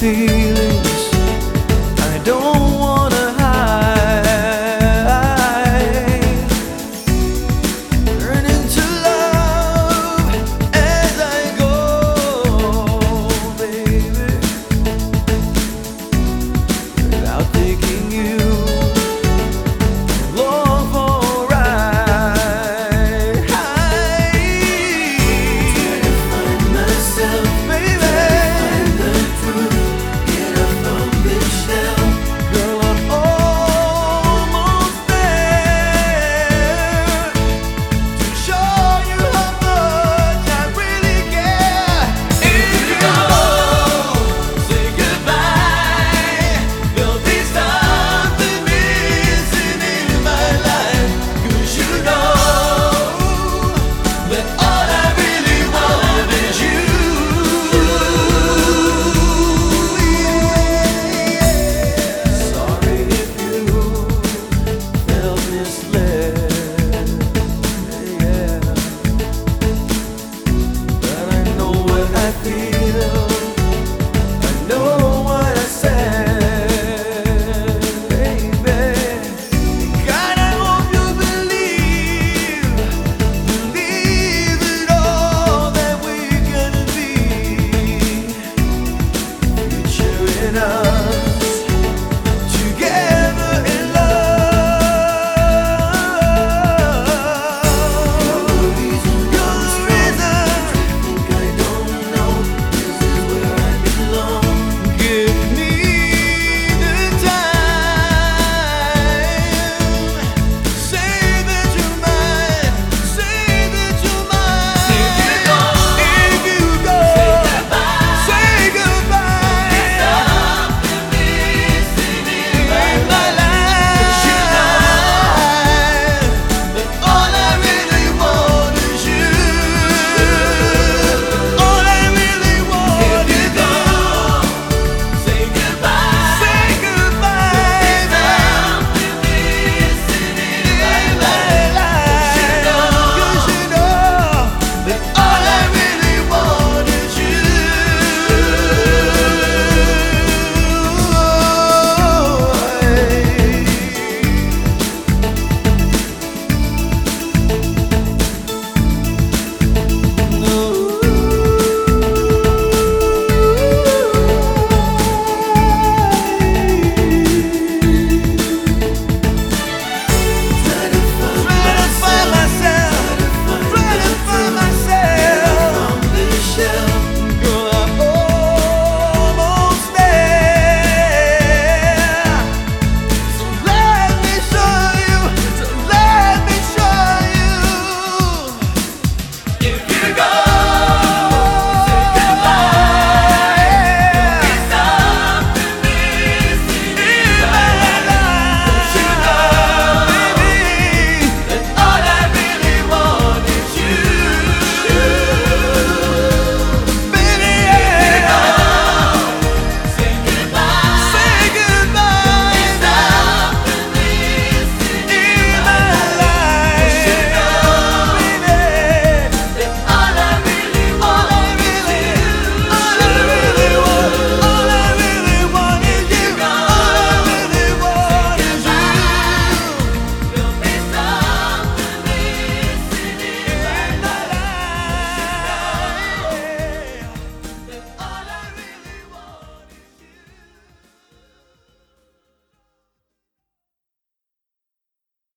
still.